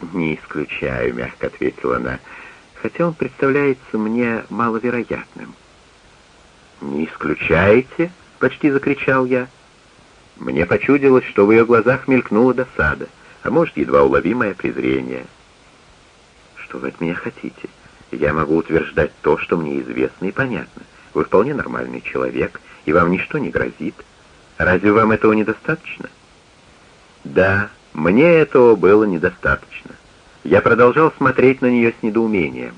«Не исключаю», — мягко ответила она, «хотя он представляется мне маловероятным». «Не исключаете?» — почти закричал я. Мне почудилось, что в ее глазах мелькнула досада, а может, едва уловимое презрение. «Что вы от меня хотите? Я могу утверждать то, что мне известно и понятно. Вы вполне нормальный человек, и вам ничто не грозит. Разве вам этого недостаточно?» «Да, мне этого было недостаточно. Я продолжал смотреть на нее с недоумением.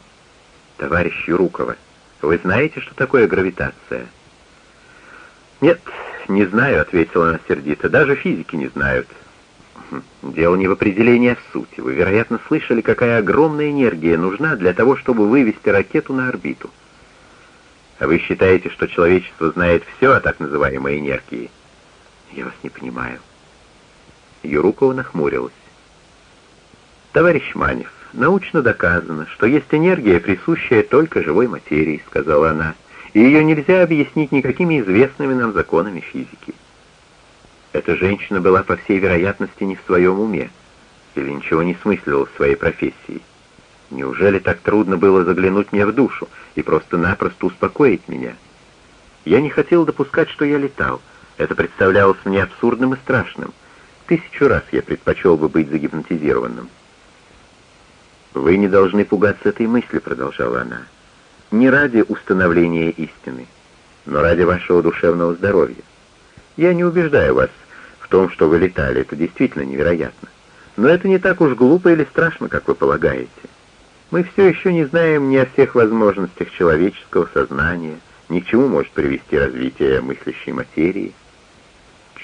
«Товарищ Юрукова, вы знаете, что такое гравитация?» «Нет, не знаю», — ответила она сердито. «Даже физики не знают». «Хм, «Дело не в определении, а в сути. Вы, вероятно, слышали, какая огромная энергия нужна для того, чтобы вывести ракету на орбиту. А вы считаете, что человечество знает все о так называемой энергии?» «Я вас не понимаю». Юрукова нахмурилась. «Товарищ Манев, научно доказано, что есть энергия, присущая только живой материи», — сказала она, «и ее нельзя объяснить никакими известными нам законами физики». Эта женщина была, по всей вероятности, не в своем уме или ничего не смыслила в своей профессии. Неужели так трудно было заглянуть мне в душу и просто-напросто успокоить меня? Я не хотел допускать, что я летал. Это представлялось мне абсурдным и страшным. Тысячу раз я предпочел бы быть загипнотизированным. «Вы не должны пугаться этой мысли», — продолжала она. «Не ради установления истины, но ради вашего душевного здоровья. Я не убеждаю вас в том, что вы летали, это действительно невероятно. Но это не так уж глупо или страшно, как вы полагаете. Мы все еще не знаем ни о всех возможностях человеческого сознания, ни к чему может привести развитие мыслящей материи.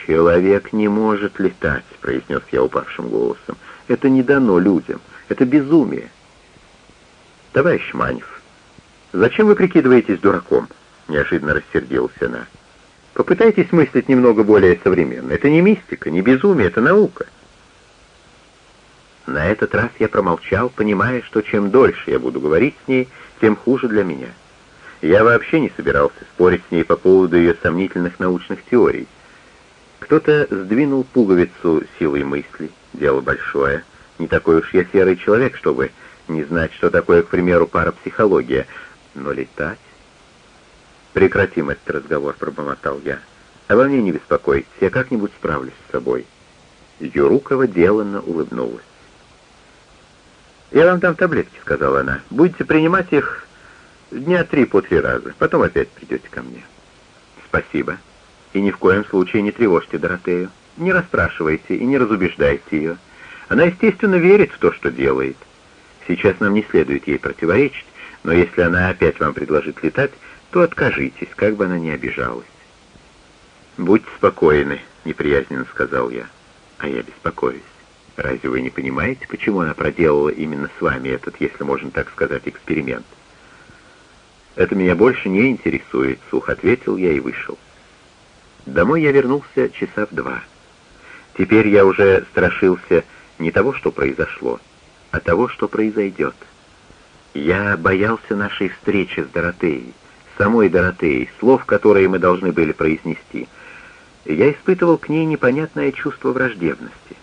«Человек не может летать», — произнес я упавшим голосом. «Это не дано людям. Это безумие». «Товарищ Манев, зачем вы прикидываетесь дураком?» — неожиданно рассердилась она. «Попытайтесь мыслить немного более современно. Это не мистика, не безумие, это наука». На этот раз я промолчал, понимая, что чем дольше я буду говорить с ней, тем хуже для меня. Я вообще не собирался спорить с ней по поводу ее сомнительных научных теорий. Кто-то сдвинул пуговицу силой мысли. Дело большое. Не такой уж я серый человек, чтобы не знать, что такое, к примеру, парапсихология. Но летать... «Прекратим этот разговор», — пробормотал я. «Обо мне не беспокойтесь, я как-нибудь справлюсь с собой». Юрукова деланно улыбнулась. «Я вам дам таблетки», — сказала она. «Будете принимать их дня три по три раза, потом опять придете ко мне». «Спасибо», и ни в коем случае не тревожьте Доротею, не расспрашивайте и не разубеждайте ее. Она, естественно, верит в то, что делает. Сейчас нам не следует ей противоречить, но если она опять вам предложит летать, то откажитесь, как бы она ни обижалась. «Будьте спокойны», — неприязненно сказал я. «А я беспокоюсь. Разве вы не понимаете, почему она проделала именно с вами этот, если можно так сказать, эксперимент?» «Это меня больше не интересует», — сухо ответил я и вышел. Домой я вернулся часа в два. Теперь я уже страшился не того, что произошло, а того, что произойдет. Я боялся нашей встречи с Доротеей, самой Доротеей, слов, которые мы должны были произнести. Я испытывал к ней непонятное чувство враждебности.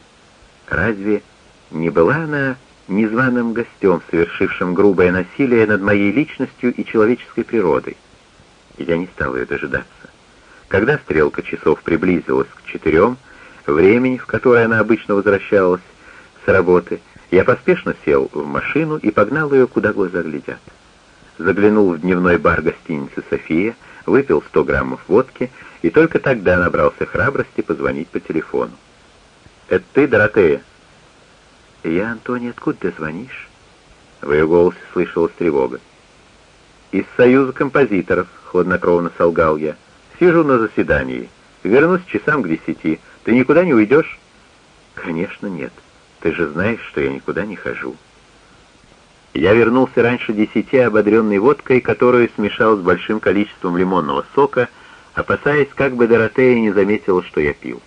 Разве не была она незваным гостем, совершившим грубое насилие над моей личностью и человеческой природой? Я не стал ее дожидаться. Когда стрелка часов приблизилась к четырем, времени, в которое она обычно возвращалась с работы, я поспешно сел в машину и погнал ее, куда глаза глядят. Заглянул в дневной бар гостиницы «София», выпил 100 граммов водки и только тогда набрался храбрости позвонить по телефону. «Это ты, Доротея?» «Я, Антоний, откуда ты звонишь?» В ее голосе слышалась тревога. «Из Союза композиторов», — хладнокровно солгал я. Сижу на заседании. Вернусь часам к десяти. Ты никуда не уйдешь?» «Конечно нет. Ты же знаешь, что я никуда не хожу». Я вернулся раньше десяти, ободренной водкой, которую смешал с большим количеством лимонного сока, опасаясь, как бы Доротея не заметила, что я пил.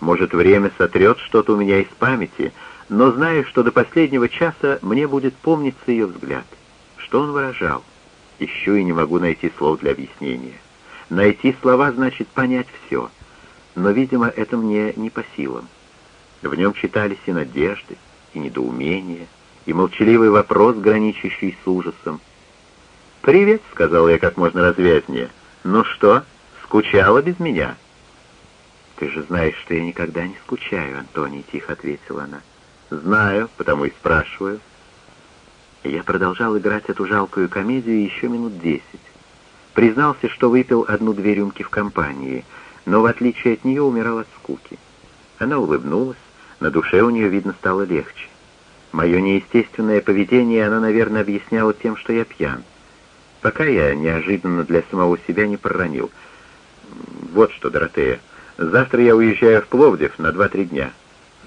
Может, время сотрет что-то у меня из памяти, но знаю, что до последнего часа мне будет помниться ее взгляд. Что он выражал? Ищу и не могу найти слов для объяснения. Найти слова значит понять все, но, видимо, это мне не по силам. В нем читались и надежды, и недоумение, и молчаливый вопрос, граничащий с ужасом. «Привет», — сказал я как можно развязнее. «Ну что, скучала без меня?» «Ты же знаешь, что я никогда не скучаю, Антоний», — тихо ответила она. «Знаю, потому и спрашиваю». Я продолжал играть эту жалкую комедию еще минут десять. Признался, что выпил одну-две рюмки в компании, но в отличие от нее умирал от скуки. Она улыбнулась, на душе у нее, видно, стало легче. Мое неестественное поведение она, наверное, объясняла тем, что я пьян. Пока я неожиданно для самого себя не проронил. «Вот что, Доротея, завтра я уезжаю в Пловдив на два-три дня».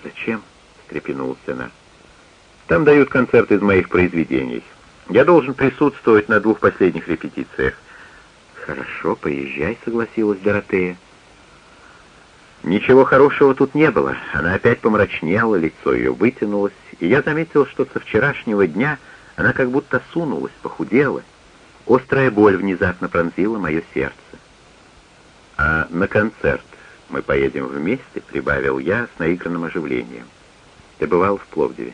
«Зачем?» — встрепенулась она. «Там дают концерт из моих произведений. Я должен присутствовать на двух последних репетициях. «Хорошо, поезжай», — согласилась Доротея. Ничего хорошего тут не было. Она опять помрачнела, лицо ее вытянулось, и я заметил, что со вчерашнего дня она как будто сунулась, похудела. Острая боль внезапно пронзила мое сердце. «А на концерт мы поедем вместе», — прибавил я с наигранным оживлением. «Ты бывал в Пловдиве?»